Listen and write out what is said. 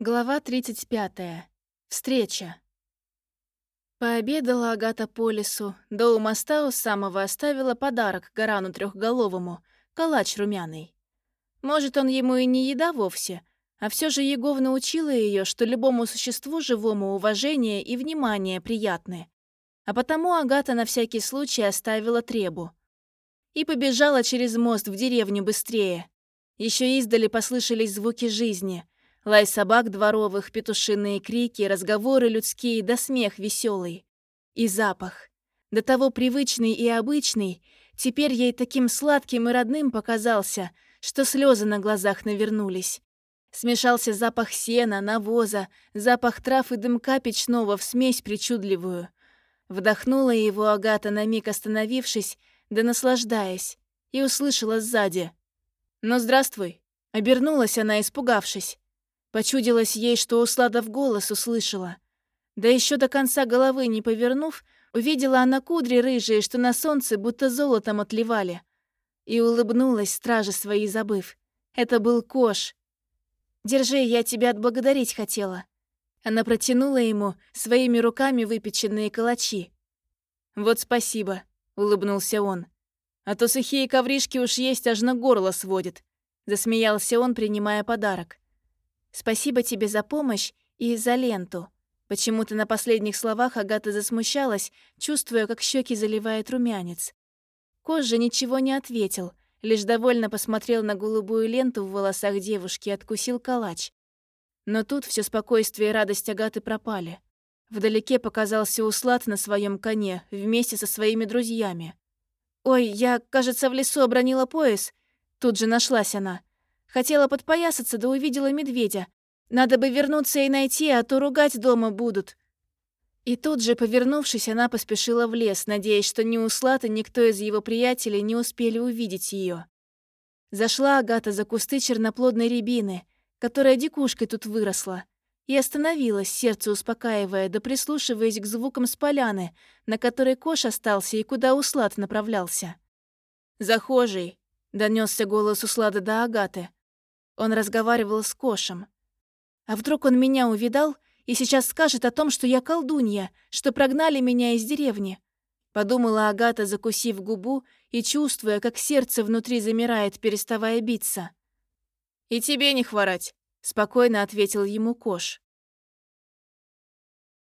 Глава 35. Встреча. Пообедала Агата по лесу, да у моста у самого оставила подарок Гарану Трехголовому, калач румяный. Может, он ему и не еда вовсе, а все же Егов научила ее, что любому существу живому уважение и внимание приятны. А потому Агата на всякий случай оставила требу. И побежала через мост в деревню быстрее. Еще издали послышались звуки жизни — Лай собак дворовых, петушиные крики, разговоры людские, да смех веселый. И запах. До того привычный и обычный, теперь ей таким сладким и родным показался, что слезы на глазах навернулись. Смешался запах сена, навоза, запах трав и дымка печного в смесь причудливую. Вдохнула его Агата на миг остановившись, да наслаждаясь, и услышала сзади. «Ну, здравствуй!» Обернулась она, испугавшись. Почудилось ей, что Усладов голос услышала. Да еще до конца головы не повернув, увидела она кудри рыжие, что на солнце будто золотом отливали. И улыбнулась, стражи свои забыв. Это был Кош. «Держи, я тебя отблагодарить хотела». Она протянула ему своими руками выпеченные калачи. «Вот спасибо», — улыбнулся он. «А то сухие ковришки уж есть, аж на горло сводит», — засмеялся он, принимая подарок. Спасибо тебе за помощь и за ленту». Почему-то на последних словах Агата засмущалась, чувствуя, как щеки заливает румянец. Кожа ничего не ответил, лишь довольно посмотрел на голубую ленту в волосах девушки и откусил калач. Но тут все спокойствие и радость Агаты пропали. Вдалеке показался Услад на своем коне вместе со своими друзьями. «Ой, я, кажется, в лесу обронила пояс». Тут же нашлась она. Хотела подпоясаться, да увидела медведя. Надо бы вернуться и найти, а то ругать дома будут. И тут же, повернувшись, она поспешила в лес, надеясь, что ни Услат и никто из его приятелей не успели увидеть ее. Зашла Агата за кусты черноплодной рябины, которая дикушкой тут выросла, и остановилась, сердце успокаивая, да прислушиваясь к звукам с поляны, на которой Кош остался и куда Услад направлялся. «Захожий!» — донесся голос Услада до Агаты. Он разговаривал с Кошем. А вдруг он меня увидал и сейчас скажет о том, что я колдунья, что прогнали меня из деревни? Подумала Агата, закусив губу и чувствуя, как сердце внутри замирает, переставая биться. «И тебе не хворать», — спокойно ответил ему Кош.